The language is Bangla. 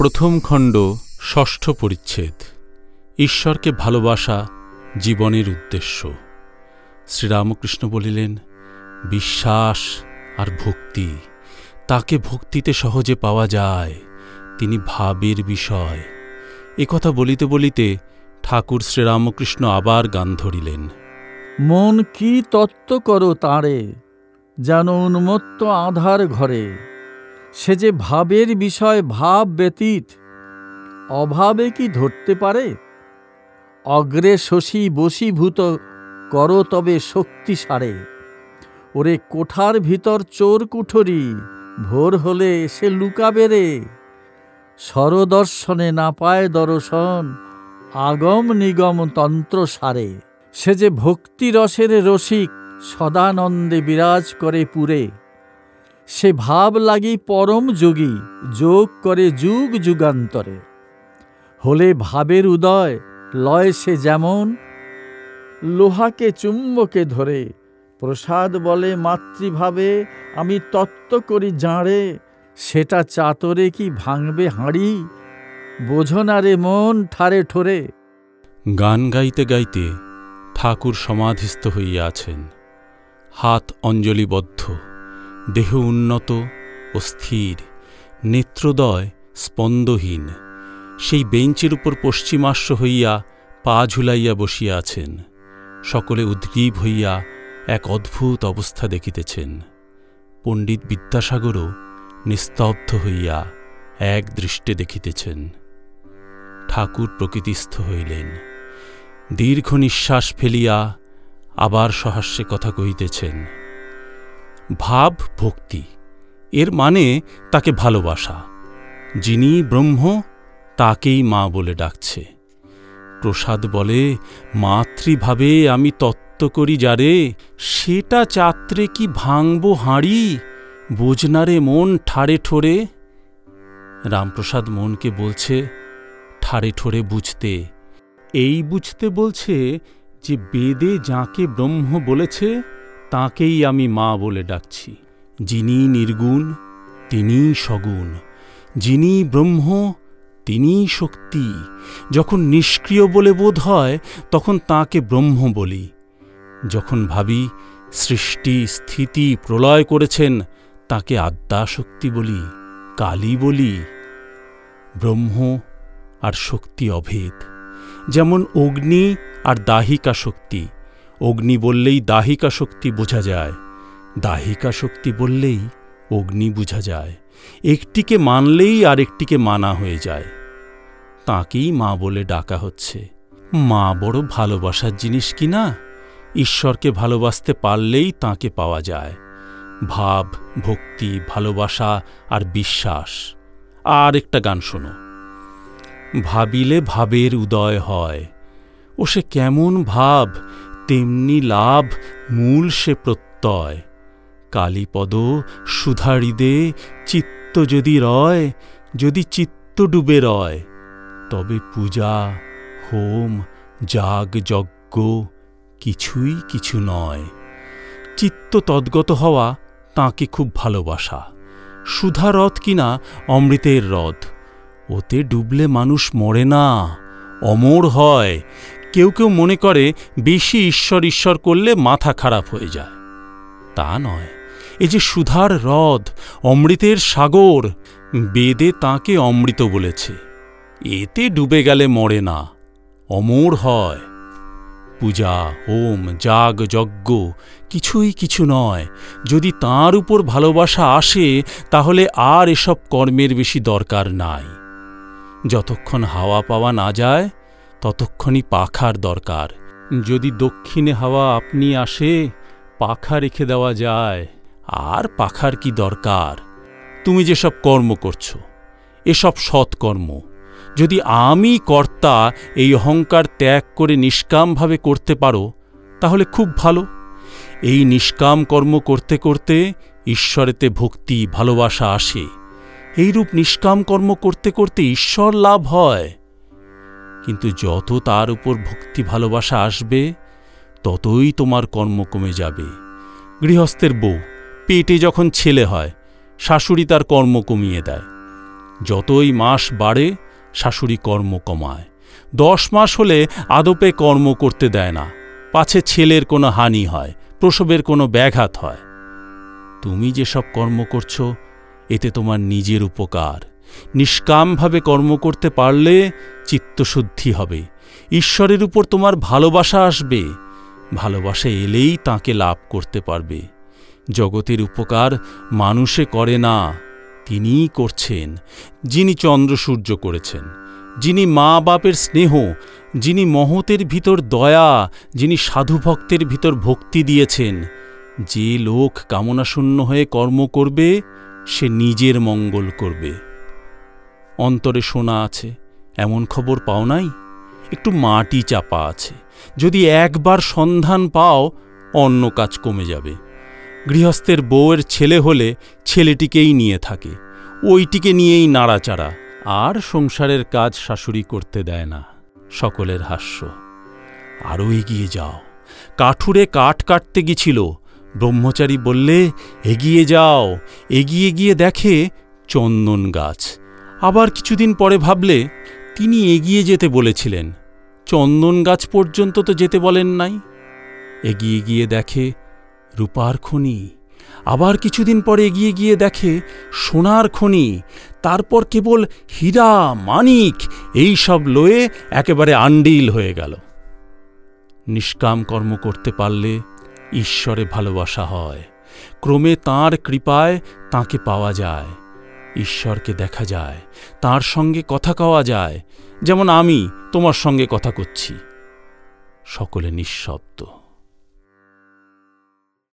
প্রথম খণ্ড, ষষ্ঠ পরিচ্ছেদ। ঈশ্বরকে ভালোবাসা জীবনের উদ্দেশ্য। শ্রীরামকৃষ্ণ বলিলেন, বিশ্বাস আর ভক্তি, তাকে ভক্তিতে সহজে পাওয়া যায়, তিনি ভাবের বিষয়। কথা বলিতে বলিতে ঠাকুর শ্রীরামকৃষ্ণ আবার গান ধরিলেন। মন কি তত্ত্ব করো তাঁরে, যেন উন্মত্ত আধার ঘরে সে যে ভাবের বিষয় ভাব ব্যতীত, অভাবে কি ধরতে পারে? অগ্রে শশী বশীভূত করো তবে শক্তি সারে। ওরে কোঠার ভিতর চোর কুঠরি, ভোর হলে সে লুকাবে রে। স্বরদর্শনে না পায় দর্শন, আগম নিগম তন্ত্র সারে। সে যে ভক্তিরসের রসিক, সদানন্দে বিরাজ করে পুরে। সে ভাব লাগি পরম যোগী, যোগ করে যুগ যুগান্তরে। হলে ভাবের উদয় লয় সে যেমন, লোহাকে চুম্বকে ধরে। প্রসাদ বলে মাতৃভাবে, আমি তত্ত্ব করি জাঁড়ে, সেটা চাতরে কি ভাঙবে হাঁড়ি? বোঝনারে মন ঠারে ঠোরে। গান গাইতে গাইতে ঠাকুর সমাধিস্থ হইয়া আছেন হাত অঞ্জলিবদ্ধ। দেহ উন্নত ও স্থির, নেত্রদয় স্পন্দহীন। সেই বেঞ্চের উপর পশ্চিমাশ্ব হইয়া পা ঝুলাইয়া বসিয়া আছেন। সকলে উদ্গ্রীব হইয়া এক অদ্ভুত অবস্থা দেখিতেছেন। পণ্ডিত বিদ্যাসাগরও নিস্তব্ধ হইয়া এক দৃষ্টে দেখিতেছেন। ঠাকুর প্রকৃতিস্থ হইলেন। দীর্ঘ নিঃশ্বাস ফেলিয়া আবার সহাস্যে কথা কহিতেছেন ভাব ভক্তি। এর মানে তাকে ভালোবাসা। যিনি ব্রহ্ম, তাকেই মা বলে ডাকছে। প্রসাদ বলে, মাতৃভাবে আমি তত্ত্ব করি যারে, সেটা চাত্রে কি ভাঙব হাঁড়ি? বোঝনারে মন ঠাড়ে ঠোরে রামপ্রসাদ মনকে বলছে, ঠাড়ে ঠোরে বুঝতে। এই বুঝতে বলছে যে বেদে যাকে ব্রহ্ম বলেছে তাকেই আমি মা বলে ডাকছি। যিনি নির্গুণ, তিনি সগুণ। যিনি ব্রহ্ম, তিনি শক্তি। যখন নিষ্ক্রিয় বলে বোধ হয়, তখন তাকে ব্রহ্ম বলি। যখন ভাবি, সৃষ্টি, স্থিতি প্রলয় করেছেন, তাকে আদ্যাশক্তি বলি, কালী বলি। ব্রহ্ম আর শক্তি অভেদ। যেমন অগ্নি আর দাহিকা শক্তি। অগ্নি বললেই দাহিকা শক্তি বোঝা যায়। দাহিকা শক্তি বললেই অগ্নি বোঝা যায়। একটিকে মানলেই আর একটিকে মানা হয়ে যায়। তাকেই মা বলে ডাকা হচ্ছে। মা বড় ভালোবাসার জিনিস কি না? ঈশ্বরকে ভালোবাসতে পারলেই তাকে পাওয়া যায়। ভাব, ভক্তি, ভালোবাসা আর বিশ্বাস। আর একটা গান শোনো। ভাবিলে ভাবের উদয় হয়। ও সে কেমন ভাব তেমনি লাভ মূল সে প্রত্যয়। কালীপদ সুধারিদে চিত্ত যদি রয়, যদি চিত্ত ডুবে রয়, তবে পূজা, হোম, যাগ, যজ্ঞ কিছুই কিছু নয়। চিত্ত তদ্গত হওয়া তাকে খুব ভালোবাসা। সুধা রথ কিনা অমৃতের রথ, ওতে ডুবলে মানুষ মরে না, অমর হয় কেউ কেউ মনে করে বেশি ঈশ্বর ঈশ্বর করলে মাথা খারাপ হয়ে যায়। তা নয়। এ যে সুধার হ্রদ, অমৃতের সাগর, বেদে তাকে অমৃত বলেছে। এতে ডুবে গেলে মরে না। অমর হয়। পূজা, হোম, যাগ, যজ্ঞ কিছুই কিছু নয়। যদি তার উপর ভালোবাসা আসে, তাহলে আর এসব কর্মের বেশি দরকার নাই। যতক্ষণ হাওয়া পাওয়া না যায় ততক্ষণই পাখার দরকার। যদি দক্ষিণে হাওয়া আপনি আসে, পাখা রেখে দেওয়া যায়। আর পাখার কি দরকার? তুমি যেসব কর্ম করছ, এসব সৎকর্ম। যদি আমি কর্তা এই অহংকার ত্যাগ করে নিষ্কামভাবে করতে পারো, তাহলে খুব ভালো। এই নিষ্কাম কর্ম করতে করতে ঈশ্বরেতে ভক্তি, ভালোবাসা আসে। এইরূপ নিষ্কাম কর্ম করতে করতে ঈশ্বর লাভ হয়। কিন্তু যত তার উপর ভক্তি ভালোবাসা আসবে, ততই তোমার কর্ম কমে যাবে। গৃহস্থের বউ, পেটে যখন ছেলে হয়, শাশুড়ি তার কর্ম কমিয়ে দেয়। যতই মাস বাড়ে, শাশুড়ি কর্ম কমায়। দশ মাস হলে আদপে কর্ম করতে দেয় না। পাছে ছেলের কোনো হানি হয়, প্রসবের কোনো ব্যাঘাত হয়। তুমি যেসব কর্ম করছ, এতে তোমার নিজের উপকার। নিষ্কামভাবে কর্ম করতে পারলে চিত্তশুদ্ধি হবে। ঈশ্বরের উপর তোমার ভালোবাসা আসবে। ভালোবাসা এলেই তাকে লাভ করতে পারবে। জগতের উপকার মানুষে করে না, তিনিই করছেন, যিনি চন্দ্র সূর্য করেছেন, যিনি মা বাপের স্নেহ, যিনি মহতের ভিতর দয়া, যিনি সাধু ভক্তের ভিতর ভক্তি দিয়েছেন, যে লোক কামনাশূন্য হয়ে কর্ম করবে, সে নিজের মঙ্গল করবে। অন্তরে শোনা আছে, এমন খবর পাও নাই? একটু মাটি চাপা আছে, যদি একবার সন্ধান পাও, অন্য কাজ কমে যাবে। গৃহস্থের বউয়ের ছেলে হলে ছেলেটিকেই নিয়ে থাকে, ওইটিকে নিয়েই নাড়াচাড়া, আর সংসারের কাজ শাশুড়ি করতে দেয় না, সকলের হাস্য। আরও এগিয়ে যাও, কাঠুরে কাঠ কাটতে গিয়েছিল ব্রহ্মচারী বললে, এগিয়ে যাও, এগিয়ে গিয়ে দেখে চন্দন গাছ আবার কিছুদিন পরে ভাবলে, তিনি এগিয়ে যেতে বলেছিলেন। চন্দন গাছ পর্যন্ত তো যেতে বলেন নাই। এগিয়ে গিয়ে দেখে রূপার খনি। আবার কিছুদিন পরে এগিয়ে গিয়ে দেখে সোনার খনি। তারপর কেবল হীরা, মানিক, এই সব লয়ে একেবারে আন্ডিল হয়ে গেল। নিষ্কাম কর্ম করতে পারলে ঈশ্বরে ভালোবাসা হয়। ক্রমে তাঁর কৃপায় তাকে পাওয়া যায়। ঈশ্বরকে দেখা যায়, তার সঙ্গে কথা কওয়া যায়, যেমন আমি তোমার সঙ্গে কথা করছি। সকলে নিঃশব্দ।